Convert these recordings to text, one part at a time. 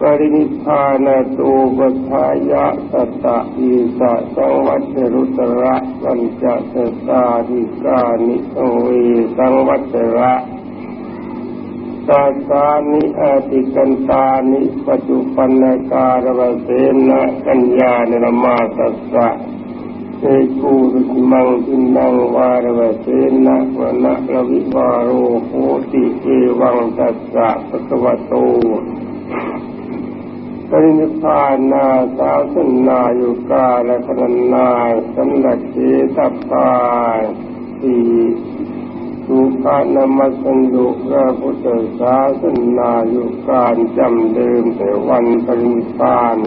ปรินิพานตูปทายะสตะอีสะสังวัตรุตระปัญจสตาธิกานิสังวีสังวัตระตาสานิอาติกันตานิปัจจุปันนการวเสนะกัญญาเนรมาสัสสะเอกูริมังทินังวารวเสนะวนะลวิวาโรโหติเอวังตัสสะปะคะวะโต ปรินิพานาสาวสนาอยู่กาและพนันนาสำนักเจตปาสีสุภานมัสันดุพระพุทธศาสนาอยู่การจำเดิมแต่วันปรินิพาน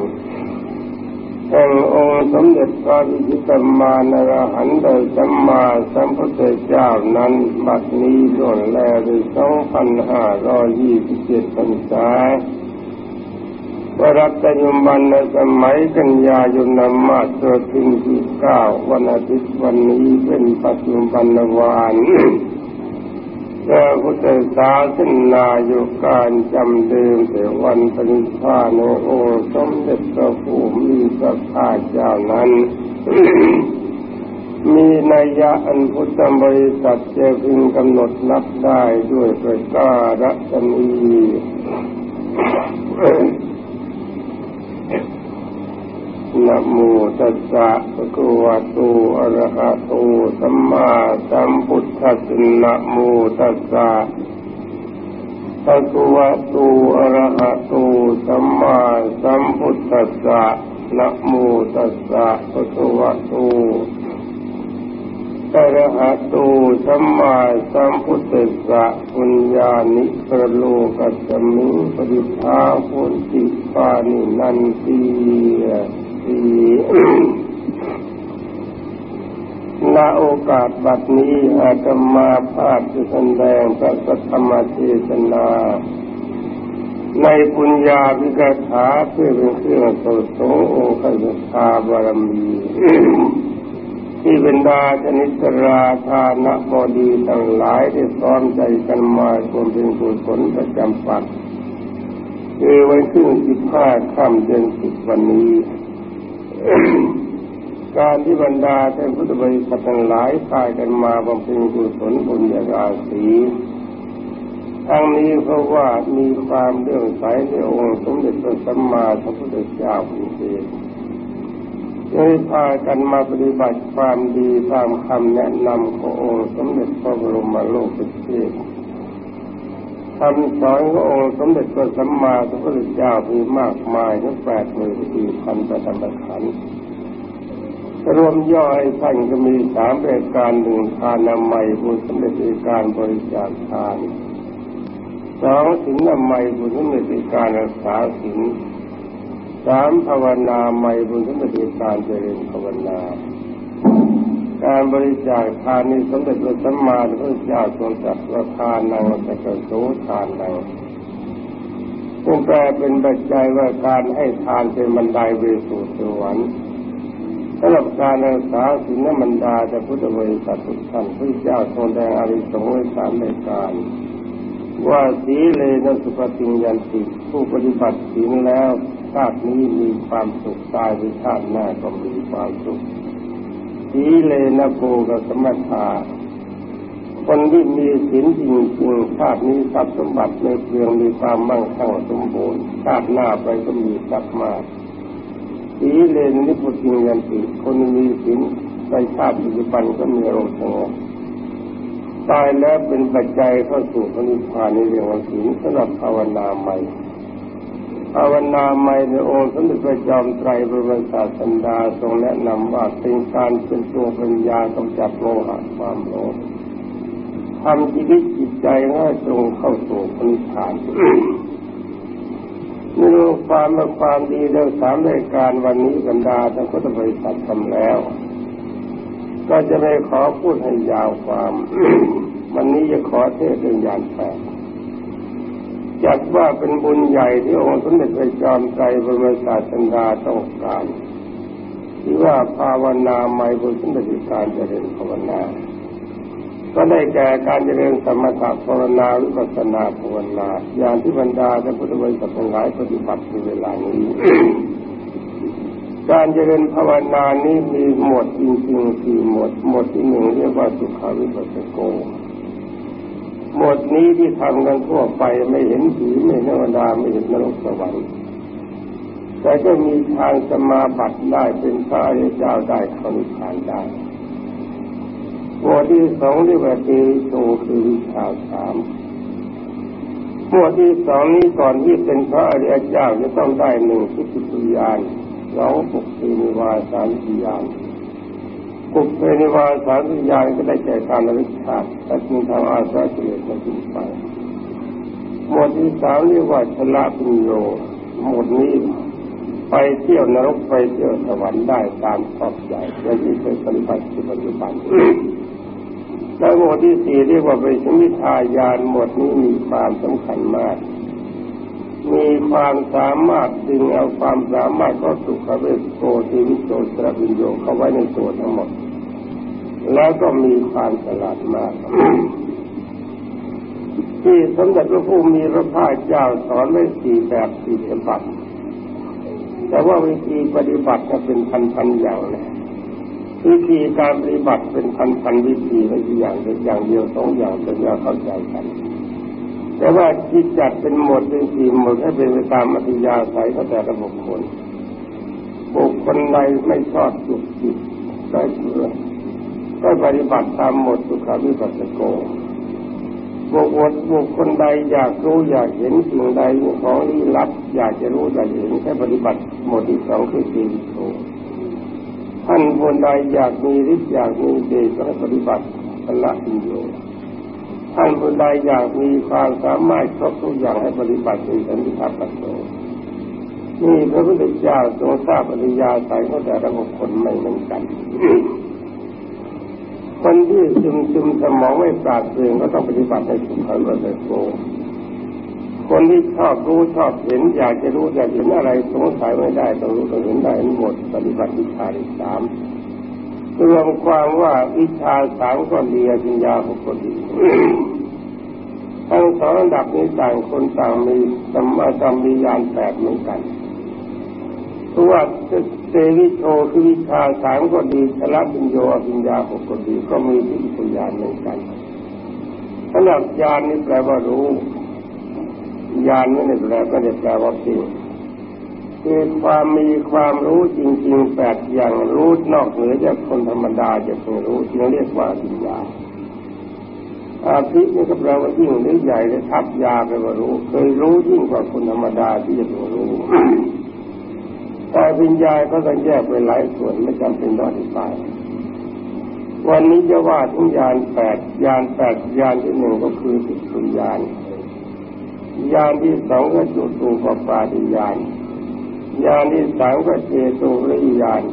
แห่งองค์สมเด็จพระวิชิตมานรหันโดยสัมมาสัมพุทธเจ้านั้นบัดนี้ล่วงแล้วด้วยสองพันห้าร้อยยี่สิบเจ็ดพรรษา ว่ารับปัจจุบันในสมัยกันยายนนมาสวดทิ้งที่เก้าวันอาทิตย์วันนี้เป็นปัจจุบันวานพระพุทธศาสนาอยู่การจำเดิมแต่วันปฏิภาณในองค์สมเด็จพระภูมิพระภาคเจ้านั้น มีนัยยะอันพุทธบริษัทจะพึงกำหนดนับได้ด้วยประการศนี นะโมตัสสะภะคะวะโตอะระหะโตสัมมาสัมพุทธัสสะนะโมตัสสะภะคะวะโตอะระหะโตสัมมาสัมพุทธัสสะนะโมตัสสะภะคะวะโตอะระหะโตสัมมาสัมพุทธัสสะปุญญาณิประโลกัสมิปริภาพุนติปานินันติ ณโอกาสบัดนี้อาตมาภาพจะแสดงพระสัทธรรมเทศนา ในปุญญาพิกถาเพื่อเป็นเครื่องสดสงองค์ขยาบารมีที่บรรดาชนิสราธานะบดีทั้งหลายได้ซ้อมใจกันมาจนเป็นกุศลประจำปัดคือวันที่สิบห้าค่ำเดือนสิบวันนี้ การที่บรรดาท่านพุทธบริษัททั้งหลายพากันมาบำเพ็ญกุศลบุญญาราศีทั้งนี้เพราะว่ามีความเรื่องใสในองค์สมเด็จพระสัมมาสัมพุทธเจ้าพิเศษได้พากันมาปฏิบัติความดีตามคำแนะนำขององค์สมเด็จพระบรมโลกเทศ คำสอนขององค์สมเด็จพระสัมมาสัมพุทธเจ้ามีมากมายทั้งแปดหมื่นสี่พันประธรรมขันธ์รวมย่อยท่านก็มีสามรายการหนึ่งทานามัยบุญสำเร็จในการบริจาคทานสองสินนามัยบุญสำเร็จในการรักษาสินสามภาวนาใหม่บุญสำเร็จในการเจริญภาวนา การบริจาคทานนี้สมเด็จพระสัมมาสัมพุทธเจ้าทรงจัดประทานนางสักโสทานนางซึ่งแปลเป็นปัจจัยว่าการให้ทานเป็นบันไดไปสู่สวรรค์สำหรับการรักษาศีลบรรดาจะพุทธบริษัททุกท่านพระเจ้าทรงแดงอริสงฆ์ไวสามในการ ว่าสีเลนสุปฏิญญันติผู้ปฏิบัติศีลแล้วชาตินี้มีความสุขตายในชาติหน้าก็มีความสุข สีเลนะโกกับสมัทาคนที่มีศีลจริงๆชาตินี้ทรัพย์สมบัติในเพียงมีความมั่งคั่งสมบูรณ์ชาติหน้าไปก็มีทรัพย์มากสีเลนนิพุติยันติคนมีศีลในชาติปัจจุบันก็มีโรคสงบตายแล้วเป็นปัจจัยเข้าสู่พระนิพพานในเรื่องของศีลสำหรับภาวนาใหม่ ภาวนาใหม่ในองค์สมเด็จพระจอมไตรบรมศาสดาทรงแนะนำว่าเป็นการเป็นตัวปัญญากำจัดโลหะความโลภทำชีวิตจิตใจให้ตรงเข้าสู่พระนิพพานนี่รู้ความและความดีเรื่องสามรายการวันนี้บรรดาทั้งพุทธบริษัททำแล้ว ก็จะไม่ขอพูดให้ยาวความ วันนี้จะขอเทศเรื่องยานแปด จัดว่าเป็นบุญใหญ่ที่องค์สมเด็จพระจอมไตรบรมศาสดาต้องการที่ว่าภาวนาไม่บุญสมเด็จการเจริญภาวนา ก็ได้แก่การเจริญสมถะภาวนาวิปัสสนาภาวนา อย่างที่บรรดาท่านพุทธบริษัททั้งหลายปฏิบัติในเวลานี้ การเจริญภาวนานี้มีหมวดจริงๆสี่หมวดหมวดที่หนึ่งเรียกว่าสุขาวิปัสสโก หมดนี้ที่ทำกันทั่วไปไม่เห็นผีไม่เห็นเทวดาไม่เห็นนรกสวรรค์แต่ก็มีทางสมาบัติได้เป็นพระอริยเจ้าได้เข้านิพพานได้หมวดที่สองเรียกว่าเตโชคือวิชาสามหมวดที่สองนี้ก่อนที่เป็นพระอริยเจ้าจะต้องได้หนึ่งทิฏฐิญาณสองปุกติวาสามสิญาณ ปุกตินิวาสามสิญาณก็ได้แก่การระลึกชาติแต่จึงทำอาสาเกิดมาถึงไปหมวดที่สามเรียกว่าชละปิญโยหมวดนี้ไปเที่ยวนรกไปเที่ยวสวรรค์ได้ตามชอบใจและที่เคยปฏิบัติปัจจุบันแล้วหมวดที่สี่เรียกว่าเป็นสมิทายานหมวดนี้มีความสำคัญมาก มีความสามารถดึงเอาความสามารถก็สุขเวสโกทีวิโสสระวิโยเข้าไว้ในตัวทั้งหมด แล้วก็มีความฉลาดมาก ที่สมเด็จพระผู้มีพระภาคเจ้าสอนไว้สี่แบบสี่ฉบับแต่ว่าวิธีปฏิบัติก็เป็นพันๆอย่างนะวิธีการปฏิบัติเป็นพันๆวิธีไม่ใช่อย่างเดียวอย่างเดียวสองอย่างจะยากเข้าใจกัน แต่ว่าที่จัดเป็นหมดเป็นสี่หมดให้เป็นไปตามอัธยาศัยของแต่ละบุคคลบุคคลใดไม่ชอบจุกจิตได้เพื่อก็ปฏิบัติตามหมดสุขาวิปัสสโกบุคคลบุคคลใดอยากรู้อยากเห็นสิ่งใดของลี้ลับ อยากจะรู้อยากเห็นแค่ปฏิบัติหมดที่สองคือสี่โทท่านคนใดอยากมีฤทธิ์อยากมีเดชก็ปฏิบัติพละอินโย ท่านคนใดอยากมีความสามารถครบทุกอย่างให้ปฏิบัติเป็นสันติภาพปัสโตนี่พระพุทธเจ้าทรงทราบปริยาสายของแต่ละบุคคลไม่เหมือนกัน คนที่ซึมซึมสมองไม่ปราดเปรื่องก็ต้องปฏิบัติในสุขันต์เลยโกคนที่ชอบรู้ชอบเห็นอยากจะรู้อยากเห็นอะไรสงสัยไม่ได้ต้องรู้ต้องเห็นได้หมดปฏิบัติวิชาที่สาม รวมความว่าวิชาสามก็ดีปัญญาหกก็ดีทั้งสองระดับนี้ต่างคนต่างมีสัมมาสัมมียานแปดเหมือนกันเพราะว่าเตวิโชคือวิชาสามก็ดีชละปิญโยปิญญาหกก็ดีก็มีที่ปัญญาเหมือนกันสำหรับญาณนี่แปลว่ารู้ญาณไม่ได้แปลก็จะแปลว่าจริง คือความมีความรู้จริงๆแปดอย่างรู้นอกเหนือจากคนธรรมดาจะเพิ่งรู้จึงเรียกว่าปัญญาอาภินี่ก็แปลว่ายิ่งหรือใหญ่เลยทับยาไปว่ารู้ เคยรู้ยิ่งกว่าคนธรรมดาที่จะรู้แต่ปัญญาก็ต้องแยกไปหลายส่วนไม่จำเป็นต้องอธิบายวันนี้จะว่าทุกยานแปดยานแปดยานที่หนึ่งก็คือสิสุญญาณยานที่สองก็จุตูปปาติยาน ยานที่สามก็เจโตริยาน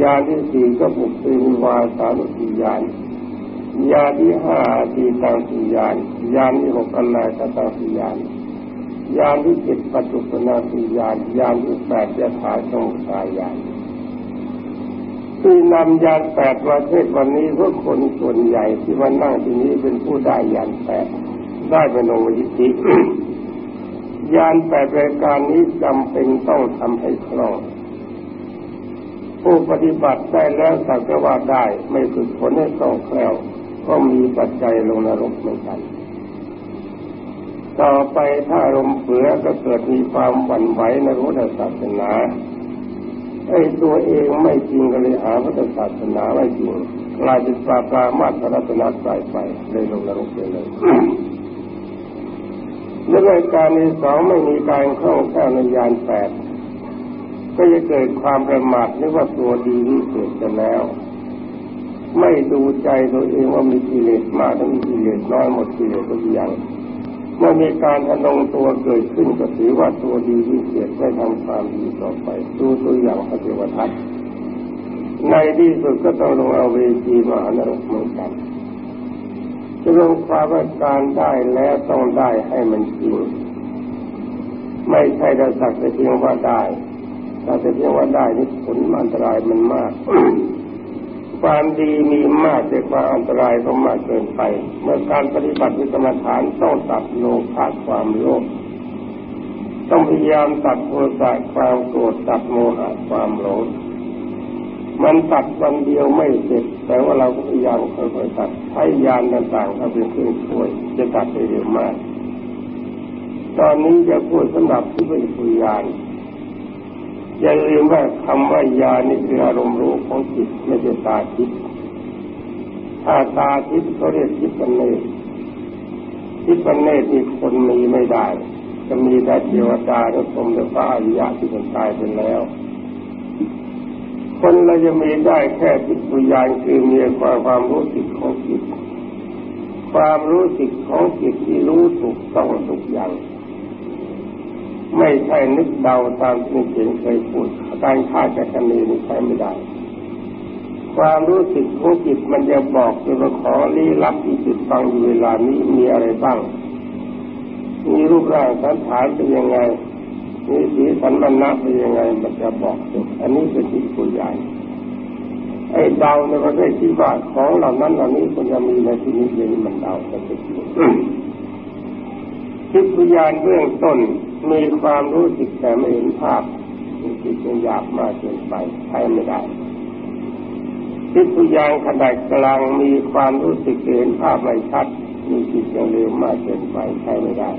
ยานที่สี่ก็ปุกติวาสานุติยานยานที่ห้าตีตังสิยานยานที่หกอนาคตังสิยานยานที่เจ็ดปัจจุบันสิยานยานที่แปดยถาสงสายานที่นำยานแปดประเทศวันนี้พวกคนส่วนใหญ่ที่มานั่งที่นี้เป็นผู้ได้ยานแปดได้เป็นองค์ยิธิ ยานแปดรายการนี้จำเป็นต้องทำให้คล่องผู้ปฏิบัติได้แล้วสักว่าได้ไม่ฝึกฝนให้คล่องแคล่วก็มีปัจจัยลงนรกเหมือนกัน ต่อไปถ้าลมเผือก็เกิดมีความหวั่นไหวในรู้ศาสนาไอ้ตัวเองไม่จริงก็เลยหาพุทธศาสนาไม่จริงกลายเป็นปาปามาตรรัตนาสายไปเลยลงนรกไปเลย และรายการที่สองไม่มีการคล่องแคล่วในยานแปดก็จะเกิดความประมาทนึกว่าตัวดีที่สุดจะแล้ว ไม่ดูใจตัวเองว่ามีกิเลสมากหรือมีกิเลสน้อยหมดกิเลสทุกอย่างเมื่อมีการทะนงตัวเกิดขึ้นก็ถือว่าตัวดีที่เสียได้ทำความดีต่อไป ดูตัวอย่างพระเทวทัตในที่สุดก็ต้องลงเอาเวทีมหานรกเหมือนกัน จะลงความว่าการได้แล้วต้องได้ให้มันจริง ไม่ใช่แต่สักแต่เพียงว่าได้แต่เพียงว่าได้นี่ผลอันตรายมันมาก ความดีมีมากแต่ความอันตรายก็มากเกินไป เมื่อการปฏิบัติกรรมฐานต้องตัดโลภะความโลภต้องพยายามตัดโทสะความโกรธตัดโมหะความหลง มันตัดวันเดียวไม่เสร็จ แต่ว่าเราก็พยายามค่อยๆตัดใช้ยานต่างๆเข้าเป็นเครื่องช่วย จะตัดได้เร็วมาก ตอนนี้จะพูดสำหรับที่เป็นปุยานอย่าลืมว่าคำว่ายานี่คืออารมณ์รู้ของจิตไม่ใช่ตาทิพย์ถ้าตาทิพย์เขาเรียกทิพย์ปันเนตทิพย์ปันเนตนี่คนมีไม่ได้ จะมีแต่เทวดาหรือพรมหรือพระอริยะที่คนตายไปแล้ว คนเราจะมีได้แค่จิตวิญญาณคือมีความความรู้สึกของจิต ความรู้สึกของจิตที่รู้ถูกต้องทุกอย่าง ไม่ใช่นึกเดาตามที่เขียนเคยพูดการฆ่าจักรณีนี่ใช้ไม่ได้ ความรู้สึกของจิตมันจะบอกเกี่ยวกับของลี้ลับที่จิตฟังอยู่เวลานี้มีอะไรบ้าง มีรูปร่างสันฐานเป็นยังไง มีสีสันมันนับเป็นยังไงมันจะบอกอันนี้เป็นจิตตัวใหญ่ไอ้เดาในประเทศที่ว่าของเหล่านั้นเหล่านี้มันจะมีในที่นี้เองมันเดาแต่เป็นจริงจิตวิญญาณเบื้องต้นมีความรู้สึกแต่ไม่เห็นภาพจิตยังหยาบมากเกินไปใช้ไม่ได้จิตวิญญาณขนาดกลางมีความรู้สึกเห็นภาพไม่ชัด มีจิตยังเร็วมากเกินไปใช้ไม่ได้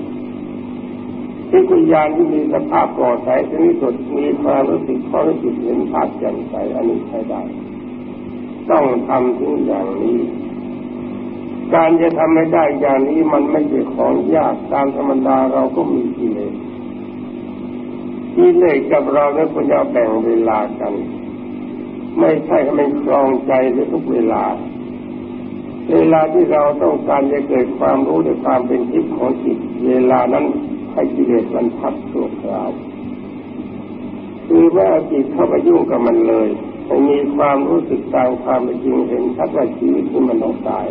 จิตวิญญาณที่มีสภาพปลอดภัยที่สุดมีความรู้สึกพอรู้สึกเห็นภาพแจ่มใสอันนี้ใช้ได้ ต้องทำทุกอย่างนี้ การจะทำให้ได้อย่างนี้มันไม่ใช่ของยากตามธรรมดาเราก็มีกิเลสกิเลสกับเราเนี่ยควรจะแบ่งเวลากัน ไม่ใช่ให้มันคลองใจในทุกเวลา เวลาที่เราต้องการจะเกิดความรู้ในความเป็นทิพย์ของจิตเวลานั้น ให้กิเลสมันพักตัวคราวคือว่าจิตเข้าไปยุ่งกับมันเลยให้มีความรู้สึกตามความเป็นจริงเห็นชัดว่าชีวิตที่มันต้องตาย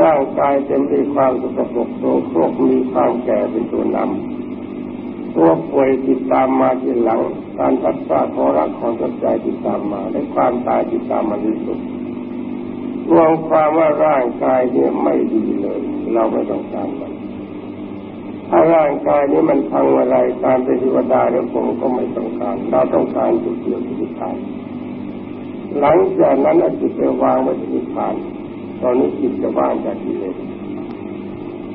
ร่างกายเต็มด้วยความสกปรกโสโครกมีความแก่เป็นตัวนำตัวป่วยติดตามมาทีหลัง การพัดพาของรักของใจติดตามมาและความตายติดตามมาที่สุดรวมความว่าร่างกายเนี่ยไม่ดีเลย เราไม่ต้องการมัน ถ้าร่างกายนี้มันพังอะไรการเป็นเทวดาแล้วผมก็ไม่ต้องการเราต้องการจุดเดียวที่ทานหลังจากนั้นอจิตไปวางไว้ที่ทาน ตอนนี้จิตจะว่างจากกิเลส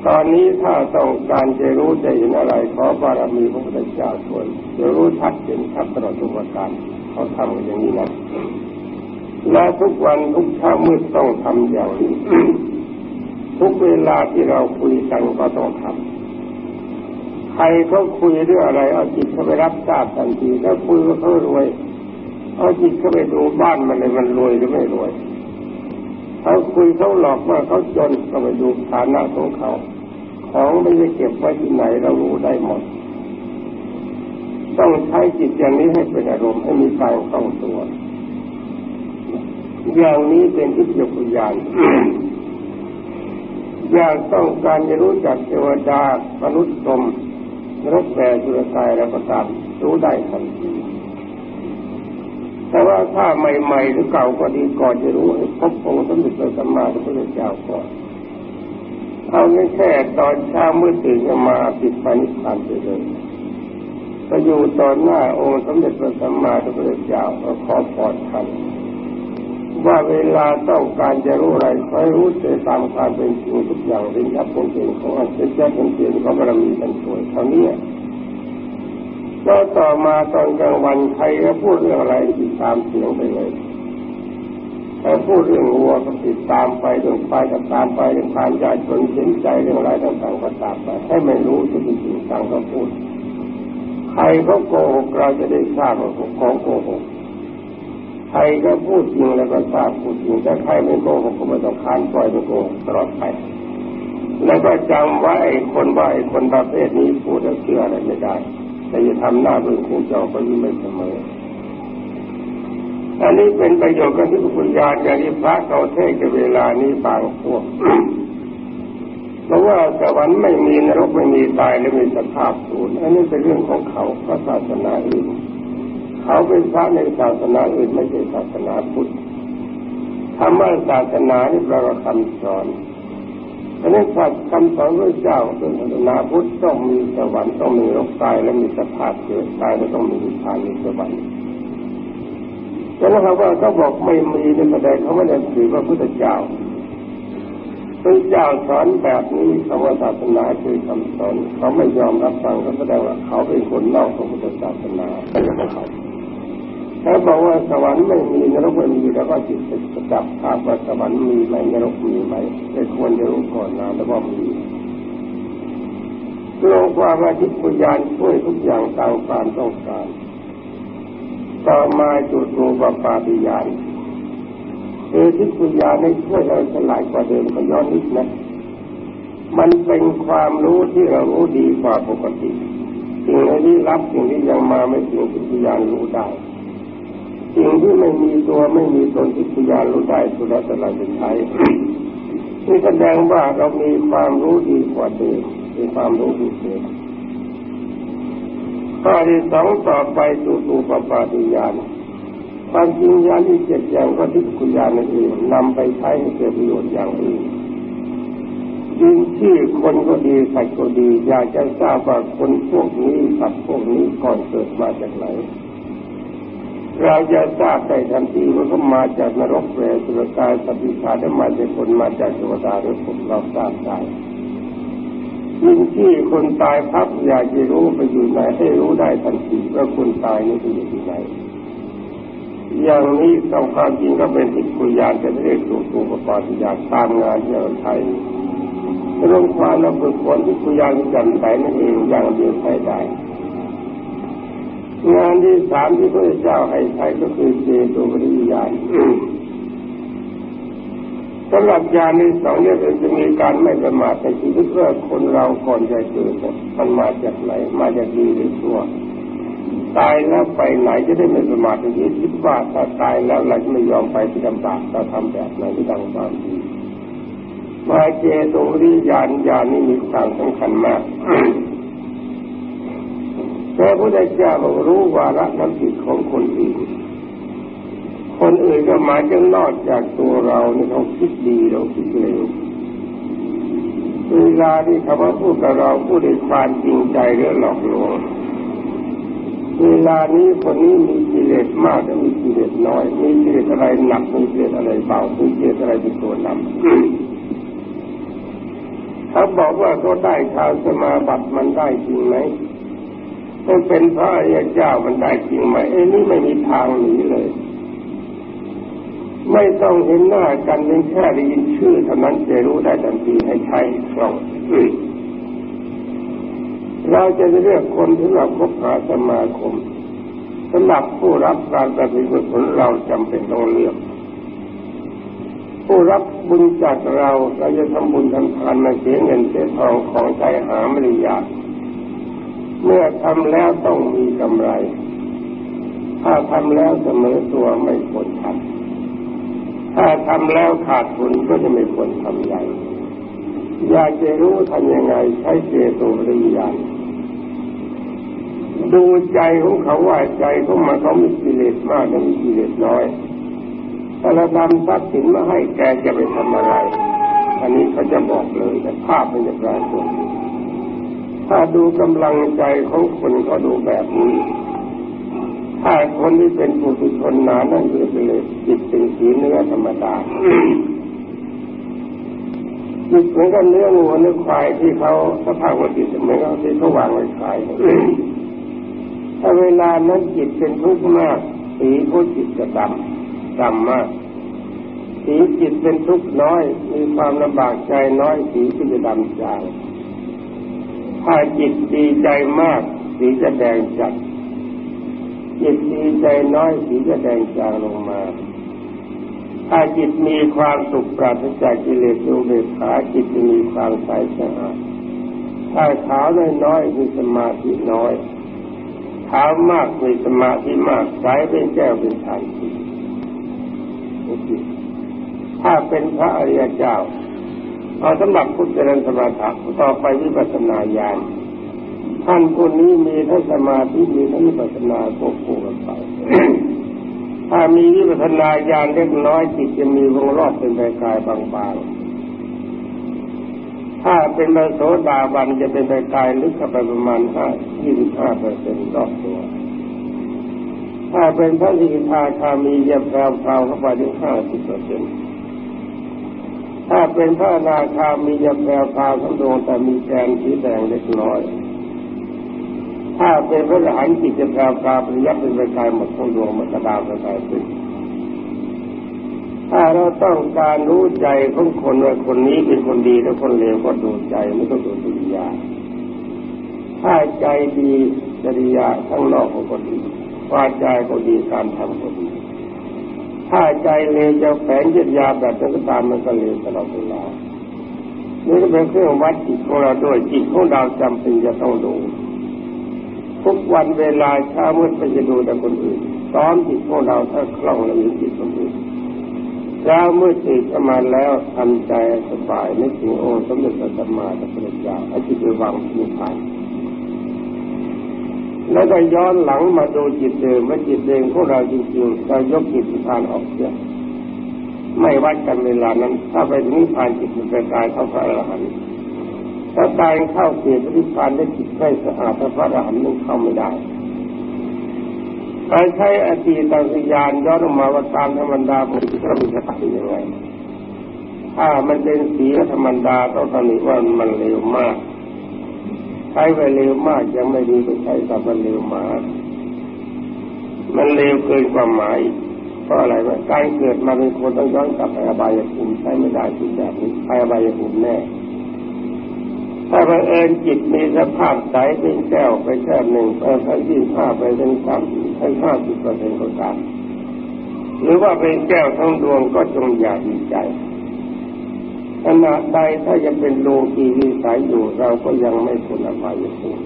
ตอนนี้ถ้าต้องการจะรู้จะเห็นอะไรขอบารมีพระพุทธเจ้าช่วยจะรู้ชัดเห็นชัดตลอดทุกประการเขาทำอย่างนี้นะและทุกวันทุกเช้ามืดต้องทำอย่างนี้ทุกเวลาที่เราคุยกันก็ต้องทำ ใครเขาคุยเรื่องอะไร เอาจิตเข้าไปรับทราบทันทีถ้าคุยว่าเขารวย เอาจิตเข้าไปดูบ้านมันเลยมันรวยหรือไม่รวยเขาคุยเขาหลอกว่าเขาจนก็ไปดูฐานะของเขา ของไม่ได้เก็บไว้ที่ไหนเรารู้ได้หมด ต้องใช้จิตอย่างนี้ให้เป็นอารมณ์ให้มีการต้องตัวอย่างนี้เป็นทิฏฐิปุญานอยากต้องการจะรู้จักเทวดามนุษย์สม รกแก่สุรกายและประตามรู้ได้ทันทีแต่ว่าถ้าใหม่ๆหรือเก่าก็ดีก่อนจะรู้ให้พบองค์สมเด็จพระสัมมาสัมพุทธเจ้าก่อนเอาไม่แค่ตอนเช้าเมื่อตื่นมาปิดปานิพานไปเลยก็อยู่ตอนหน้าองค์สมเด็จพระสัมมาสัมพุทธเจ้าก็ขอปลอดทัน ว่าเวลาต้องการจะรู้อะไรคอยรู้เจตามความเป็นจริงทุกอย่างเป็นยับเป็นเจริญของอันเป็นเจ้าเป็นเจริญของบารมีเป็นสวยเท่านี้แล้วต่อมาตอนกลางวันใครก็พูดเรื่องอะไรติดตามเสียงไปเลยถ้าพูดเรื่องวัวก็ติดตามไปเรื่องควายก็ตามไปเรื่องผ่านญาติคนเสียใจเรื่องอะไรต่างๆก็ตามไปให้ไม่รู้ที่จริงต่างก็พูด ใครเขาโกหกเราจะได้ทราบว่าของโกหก ใครก็พูดจริงแล้วก็ทราบพูดจริงแต่ใครไม่โกหกก็ไม่ต้องคานปล่อยไม่โกหกตลอดไปแล้วก็จำไว้คนว่าไอ้คนประเภทนี้พูดแล้วเชื่ออะไรไม่ได้แต่จะทำหน้าเป็นครูเจ้าก็ยิ่งไม่เสมออันนี้เป็นประโยชน์กันที่ปุญญาอย่างที่พระเขาเทศกับเวลานี้บางพวกเพราะว่าสวรรค์ไม่มีนรกไม่มีตายและมีสภาพสูญอันนี้เป็นเรื่องของเขาพระศาสนาอื่น เขาเป็นพระในศาสนาอื่นไม่ใช่ศาสนาพุทธคำว่าศาสนานี่แปลว่าคำสอนเพราะนั้นคำสอนพระเจ้าเป็นศาสนาพุทธต้องมีสวรรค์ต้องมีโลกตายและมีสภาพเกิดตายแล้วต้องมีนิพพานมีสวรรค์แต่แล้วเขาว่าเขาบอกไม่มีในแสดงเขาไม่ได้ถือว่าพุทธเจ้าพระเจ้าสอนแบบนี้คำว่าศาสนาคือคำสอนเขาไม่ยอมรับฟังเขาแสดงว่าเขาเป็นคนนอกของพุทธศาสนาไม่ใช่เขา ถ้าบอกว่าสวรรค์ไม่มีนรกไม่มีแล้วก็จิตจะจับภาพว่าสวรรค์มีไหมนรกมีไหมแต่ควรจะรู้ก่อนนะแล้วว่ามีเรื่องความว่าจิตวิญญาณช่วยทุกอย่างตามความต้องการ ต่อมาจุดรูปปาปิญาณคือทิพยาในช่วยเราฉลาดกว่าเดิมก็ย้อนนิดนะมันเป็นความรู้ที่เรารู้ดีกว่าปกติสิ่งที่รับสิ่งที่ยังมาไม่ถึงทิพยานรู้ได้ สิ่งที่ไม่มีตัวไม่มีตนทิพยานรู้ได้สุดแล้วแต่เราจะใช้นี่แสดงว่าเรามีความรู้ดีกว่าเดิมมีความรู้พิเศษข้อที่สองต่อไปจุตูปปาติญาณความจริงญาณที่เจ็ดอย่างก็ทิพย์ญาณนั่นเองนำไปใช้ให้เกิดประโยชน์อย่างอื่นยิ่งที่คนก็ดีสัตว์ก็ดี อยากจะทราบว่าคนพวกนี้สัตว์พวกนี้ก่อนเกิดมาจากไหน เราจะทราบได้ทันทีว่าเขามาจากนรกเปรตสุรกายสัตว์ชาติมาจากคนมาจากเทวดาหรือผมเราทราบได้ยิ่งที่คนตายพับอยากจะรู้ไปอยู่ไหนให้รู้ได้ทันทีว่าคนตายนี่ไปอยู่ที่ไหนอย่างนี้ต้องความจริงก็เป็นทิพยานจะเรียกตัวตัวปฏิญาณตามงานที่เราใช้เรื่องความเราฝึกฝนทิพยานจำใส่นั่นเองอย่างเดียวใช้ได้ งานที่สามที่พระเจ้าให้ใช้ก็คือเจตุปริยานสำหรับยานในสองเนี่ยจะมีการไม่ประมาทในชีวิตเพื่อคนเราก่อนจะเกิดมันมาจากไหนมาจากดีหรือชั่วตายแล้วไปไหนจะได้ไม่ประมาทอย่างนี้คิดว่าถ้าตายแล้วเราจะไม่ยอมไปที่ลำบากเราทำแบบไหนที่ดังความดีมาเจโตริยานญาณนี่มีความสำคัญมาก พระพุทธเจ้ารู้วาระน้ำจิตของคนอื่น คนอื่นก็หมายถึงนอกจากตัวเราเนี่ยเขาคิดดีเราคิดเร็วเวลาที่เขาว่าพูดกับเราพูดด้วยความจริงใจหรือหลอกลวงเวลานี้คนนี้มีกิเลสมากและมีกิเลสน้อย มีกิเลสอะไรหนักมีกิเลสอะไรเบามีกิเลสอะไรเป็นตัวนำเขาบอกว่าเขาได้ข่าวสมาบัติมันได้จริงไหม มันเป็นพระอริยเจ้ามันได้จริงไหมไอ้นี่ไม่มีทางหนีเลย ไม่ต้องเห็นหน้ากันเพียงแค่ได้ยินชื่อเท่านั้นจะรู้ได้ทันทีให้ใช้คล่องเราจะเลือกคนที่เราพบหาสมาคมสำหรับผู้รับการปฏิบัติผลเราจำเป็นต้องเลือก ผู้รับบุญจากเราเราจะทำบุญทำทานมาเสียเงินเสียทองของใจหาไม่ได้ยาก เมื่อทำแล้วต้องมีกำไร ถ้าทำแล้วเสมอตัวไม่ควรทำถ้าทำแล้วขาดทุนก็จะไม่ควรทำใหญ่อยากจะรู้ทำยังไงใช้เจโตริยานดูใจของเขาว่าใจเขามาเขามีกิเลสมากหรือมีกิเลสน้อยถ้าเราทำทรัพย์สินมาให้แกจะไปทำอะไร อันนี้เขาจะบอกเลยแต่ภาพไม่จะปรากฏ ถ้าดูกำลังใจของคนก็ดูแบบนี้ ถ้าคนที่เป็นผู้ทุชนหนานั่นคือเลยจิตเป็นสีเนื้อธรรมดาจิตเหมือนกับเนื้อวัวเนื้อควายที่เขาสภาพวัตถุเหมือนกับที่เขาวางไว้ขายถ้าเวลานั้นจิตเป็นทุกข์มาก สีของจิตจะดำดำมาก สีจิตเป็นทุกข์น้อย มีความลำบากใจน้อย สีก็จะดำจาง ถ้าจิตดีใจมาก สีจะแดงจัด จิตดีใจน้อยสีจะแดงจางลงมา ถ้าจิตมีความสุขปราศจากกิเลสโลเบขาจิตจะมีความใสสะอาดถ้าขาวน้อยมีสมาธิน้อยถามมากมีสมาธิมากใสเป็นแก้วเป็นทานถ้าเป็นพระอริยเจ้า เอาสำหรับผู้เจริญสมาธิต่อไปวิปัสสนาญาณท่านคนนี้มีทั้งสมาธิมีทั้งวิปัสสนาควบคู่กันไปถ้ามีวิปัสนาญาณเล็กน้อยจิตจะมีวงรอบเป็นประกายบางๆ ถ้าเป็นพระโสดาบันจะเป็นประกายลึกเข้าไปประมาณห้ายี่สิบห้าเปอร์เซ็นต์รอบตัวถ้าเป็นพระสิกขาคามีจะแปลวเข้าไปถึงห้าสิบเปอร์เซ็นต์ ถ้าเป็นพระนาคามีจะแปลพาวทั้งดวงแต่มีแกนสีแดงเล็กน้อย ถ้าเป็นพระอรหันต์จิตจะแปลพาปริยัติเป็นประกายหมดทั้งดวงมันกระดาษประกายขึ้นถ้าเราต้องการรู้ใจของคนว่าคนนี้เป็นคนดีแล้วคนเลวก็ดูใจไม่ต้องดูสุริยา ถ้าใจดีจริยาทั้งนอกก็ดีวาจาก็ดีการทำก็ดี ถ้าใจเลวจะแฝงยึดยาแบบนั้นก็ตามมันก็เลวตลอดเวลานี่ก็เป็นเครื่องวัดจิตของเราด้วยจิตของเราจำเป็นจะต้องดูทุกวันเวลาเช้ามืดไปจะดูแต่คนอื่นตอนจิตของเราถ้าคล่องแล้วมีจิตคนอื่นเช้ามืดตื่นขึ้นมาแล้วทำใจสบายนึกถึงโองค์สมเด็จพระสัมมาสัมพุทธเจ้าอจิตไปวางที่ผ่าน แล้วก็ย้อนหลังมาดูจิตเดิมว่าจิตเดิมของเราจริงๆเรายกจิตผ่านออกเสียไม่วัดกันเวลานั้น ถ้าไปถึงผ่านจิตเป็นกายเข้าพระอรหันต์ถ้าตายเข้าเสียพิพานได้จิตไม่สะอาดพระอรหันต์นั้นเข้าไม่ได้การใช้อดีตสัญญาณย้อนออกมาว่าตามธรรมดาบุญที่เรามีสติยังไงถ้ามันเป็นสีธรรมดาต้องตอนนี้ว่ามันเร็วมาก ช้ไปเร็วมากยังไม่ดีไปใช้กับมันเร็วมากมันเร็วเกินความหมายเพราะอะไรวะการเกิดมาเป็นคนต้องย้อนกลับไปอบายภูมิใช้ไม่ได้ที่แบบนี้ไปอบายภูมิแน่ถ้าบังเอิญจิตมีสภาพใสเป็นแก้วไปแค่หนึ่งไปทั้งยี่ห้าไปทั้งสามทั้งห้าสิบเปอร์เซ็นต์ก็ตามหรือว่าเป็นแก้วทั้งดวงก็จงอย่าดีใจ ขณะใดถ้ายังเป็นโลกีวิสัยอยู่เราก็ยังไม่พ้นอภัยภูมิ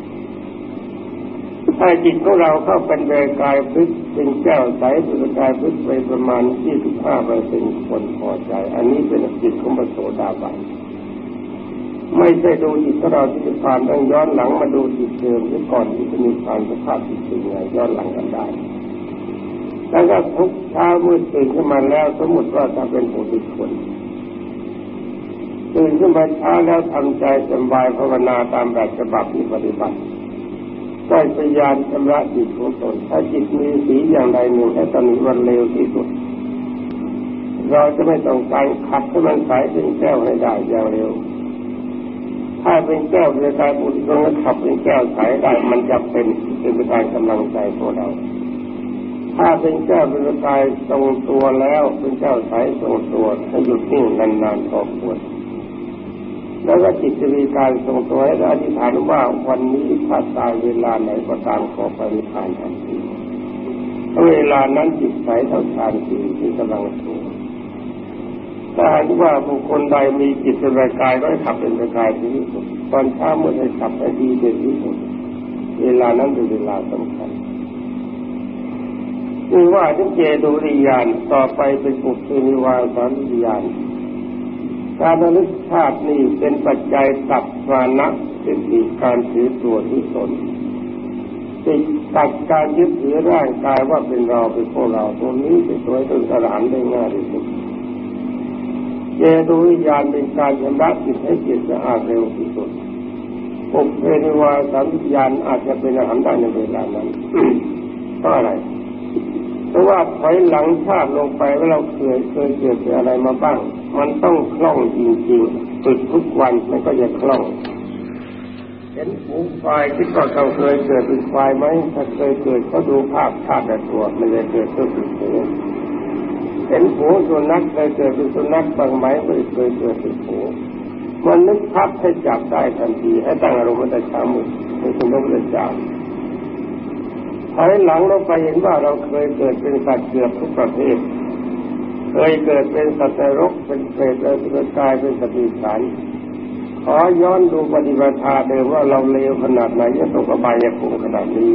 ถ้าจิตของเราเข้าเป็นเบกายพลึกเป็นแก้วใสเป็นกายพลึกไปประมาณที่สิบห้าเปอร์เซ็นต์คนพอใจ อันนี้เป็นจิตของพระโสดาบันไม่ใช่ดูจิตของเราที่ผ่านต้องย้อนหลังมาดูจิตเดิมที่ก่อนที่จะมีความสภาพจิตเป็นไงย้อนหลังกันได้แล้วก็ทุกเช้ามืดตื่นขึ้นมาแล้วสมมติว่าถ้าเป็นผู้ติคน ตื่นขึ้นมาเช้าแล้วทำใจสบายภาวนาตามแบบฉบับที่ปฏิบัติได้พยายามชำระจิตของตนถ้าจิตมีสีอย่างใดหนึ่งให้ตอนนี้วันเร็วที่สุด เราจะไม่ต้องการขับให้มันใสเป็นแก้วให้ได้อย่างเร็ว ถ้าเป็นแก้วเป็นการบุญตรงขับเป็นแก้วใสได้มันจะเป็นเป็นการกำลังใจของเรา ถ้าเป็นแก้วเป็นกายทรงตัวแล้วเป็นแก้วใสทรงตัวให้หยุดนิ่งนานๆพอควร แล้วก็จิตจะมีการทรงตัวให้อธิษฐานว่าวันนี้ถ้าตายเวลาไหนก็ตามขอปฏิทานทันทีเวลานั้นจิตใสเท่าฌานสี่ที่กำลังสูงถ้าหากว่าบุคคลใดมีจิตเป็นกายก็ให้ขับเป็นประกายที่สุดตอนเช้าเมื่อได้ขับให้ดีเด่นที่สุดเวลานั้นเป็นเวลาสำคัญคือว่าที่เจดูริยานต่อไปเป็นปุถุนิวาสาริยาน การระลึกชาตินี้เป็นปัจจัยตัดมานะเป็นอีกการถือตัวที่ตนติดตัดการยึดถือร่างกายว่าเป็นเราเป็นพวกเราตรงนี้เป็นตัวตนสลานได้ง่ายที่สุดเจดูวิญญาณเป็นการชำระจิตให้จิตสะอาดเร็วที่สุดปกเพนิวาสัมญาณอาจจะเป็นอาหารได้ในเวลานั้นเพราะอะไร เพราะว่าถอยหลังชาติลงไปว่าเราเคยเคยเกิดอะไรมาบ้าง มันต้องคล่องจริงๆฝึกทุกวันมันก็จะคล่องเห็นฝูงควายคิดว่าเขาเคยเกิดเป็นควายไหมถ้าเคยเกิดก็ดูภาพชาติแต่ตัวมันจะเกิดเพื่อเป็นฝูงเห็นฝูงสุนัขเคยเกิดเป็นสุนัขบางไหมไม่เคยเกิดเป็นฝูงมันนึกภาพให้จับได้ทันทีให้ตั้งอารมณ์แต่ช้ามืดเป็นคุณพรจ้าถอยหลังเราไปเห็นว่าเราเคยเกิดเป็นสัตว์เกือบทุกประเภท เคยเกิดเป็นสัตว์นรกเป็นเปรตเป็นกายเป็นสติสันขอย้อนดูปฏิบัติเดิมว่าเราเลวขนาดไหนจะตกอบายภูมิขนาดนี้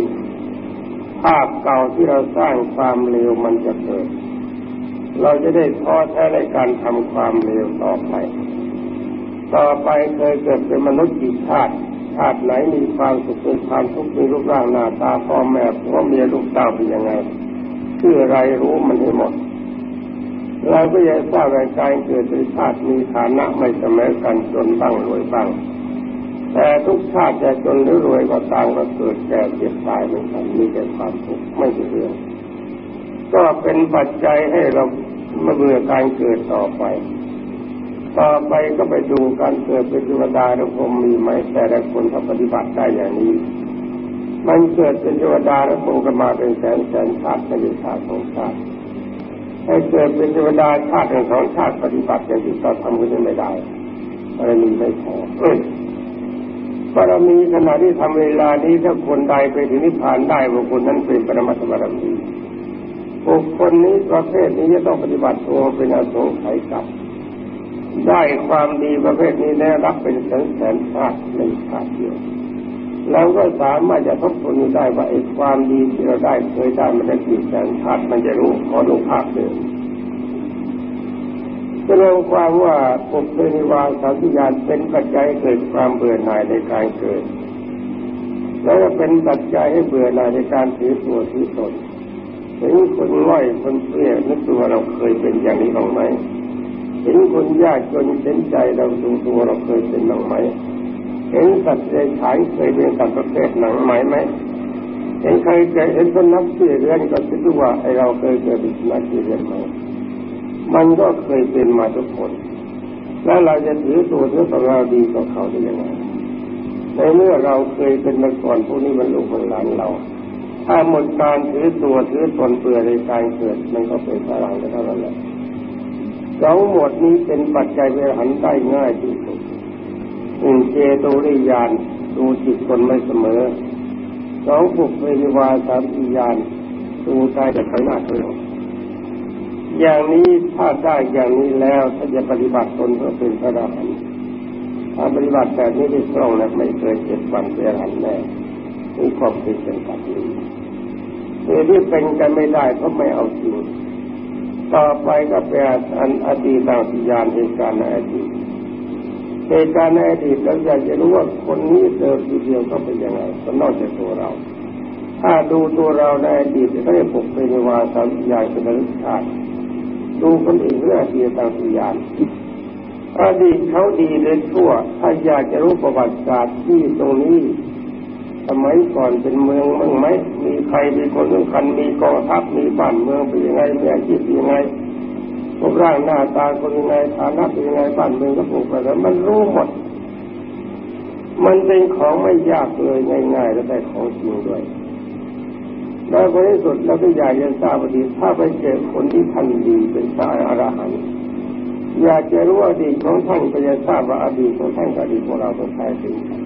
ภาพเก่าที่เราสร้างความเลวมันจะเกิด เราจะได้ท้อแท้ในการทำความเลวต่อไป ต่อไปเคยเกิดเป็นมนุษย์กี่ชาติชาติไหนมีความสุขเป็นความทุกข์มีรูปร่างหน้าตาพ่อแม่พ่อเมียลูกเต้าเป็นยังไงชื่ออะไรรู้มันให้หมด เราก็ยังทราบว่าการเกิดเป็นชาติมีฐานะไม่เสมอกันจนบ้างรวยบ้าง แต่ทุกชาติจะจนหรือรวยก็ต่างก็เกิดแก่เจ็บตายเหมือนกันมีแต่ความทุกข์ไม่ใช่เรื่อง ก็เป็นปัจจัยให้เราม่เบื่อการเกิดต่อไป ต่อไปก็ไปดูการเกิดเป็นเทวดาหรือพรหมมีไหมแต่ละคนถ้าปฏิบัติได้อย่างนี้ มันเกิดเป็นเทวดาแล้วคงกันมาเป็นแสนแสนชาติไม่ได้ชาติสองชาติ ให้เกิดเป็นเทวดาชาติหนึ่งสองชาติปฏิบัติอย่างที่เราทำก็จะไม่ได้บารมีไม่พอบารมีขณะที่ทำเวลานี้ถ้าคนใดไปถึงนิพพานได้บุคคลนั้นเป็นปรมัตถบารมีบุคคลนี้ประเภทนี้จะต้องปฏิบัติตัวเป็นอสงไขยกับได้ความดีประเภทนี้ได้รับเป็นแสนแสนชาติในชาติเดียว เราก็สามารถจะทบทวนได้ว่าไอ้ความดีที่เราได้เคยได้มันได้กี่แสนชาติมันจะรู้ขอดูภาพเดิมแสดงความว่าปุเพนิวาสาธิยานเป็นปัจจัยเกิดความเบื่อหน่ายในการเกิด แล้วก็เป็นปัจจัยให้เบื่อหน่ายในการถือตัวถือตนเห็นคนง่อยคนเปรี้ยนึกตัวเราเคยเป็นอย่างนี้บ้างไหมเห็นคนยากจนเห็นใจเราดูตัวเราเคยเป็นบ้างไหม เห็นสัตว์ในฉายเคยเป็นสัตว์ประเภทหนังไหมไหมเห็นใครเคยเห็นคนนักเสียเรือนก็คิดว่าไอเราเคยเกิดเป็นนักเสียเรือนไหมมันก็เคยเป็นมาทุกคน แล้วเราจะถือตัวถือตัวเราดีกว่าเขาได้ยังไงในเมื่อเราเคยเป็นมาก่อนพวกนี้มันลูกคนหลานเรา ถ้าหมดการถือตัวถือตนเปื่อในการเกิดมันก็เป็นพลังเท่านั้นแหละสองหมดนี้เป็นปัจจัยเวหันได้ง่ายที่ หนึ่งเจโตริยานดูจิตคนไม่เสมอสองปุกเววาสามอิยานดูใจแต่ไขหน้าเรื่องอย่างนี้ถ้าได้อย่างนี้แล้วถ้าจะปฏิบัติตนเพื่อเป็นพระอรหันต์ถ้าปฏิบัติแบบนี้ได้ตรงแล้วไม่เกินเจ็ดวันเป็นอรหันต์แน่นี่ความคิดเป็นแบบนี้เมื่อที่เป็นกันไม่ได้เพราะไม่เอาจริงต่อไปก็เป็นอันอดีตต่างสิยานเหตุการณ์ในอดีต เหตุการณ์ในอดีตเราอยากจะรู้ว่าคนนี้เดิมทีเดียวก็เป็นยังไงก็นอกจากตัวเรา ถ้าดูตัวเราในอดีตก็ได้ปกเป็นวาสามยานเป็นฤทธิ์ชาติดูคนอื่นเรื่องเดียต่างสิยานอดีตเขาดีเลยชั่ว ถ้าอยากจะรู้ประวัติศาสตร์ที่ตรงนี้สมัยก่อนเป็นเมืองมั้งไหมมีใครเป็นคนสำคัญมีกองทัพมีบ้านเมืองเป็นยังไงมีอาชีพยังไง รูปร่างหน้าตาคนยังไงฐานะเป็นยังไงบ้านเมืองก็ปลูกไปแล้วมันรู้หมด มันเป็นของไม่ยากเลยง่ายๆแล้วได้ของจริงด้วยแล้วในที่สุดแล้วก็อยากจะทราบดีถ้าไปเจอคนที่ท่านดีเป็นสายอรหันต์อยากจะรู้อดีของท่านก็จะทราบว่าอดีตของท่านกับอดีตของเราเป็นใครเป็นกัน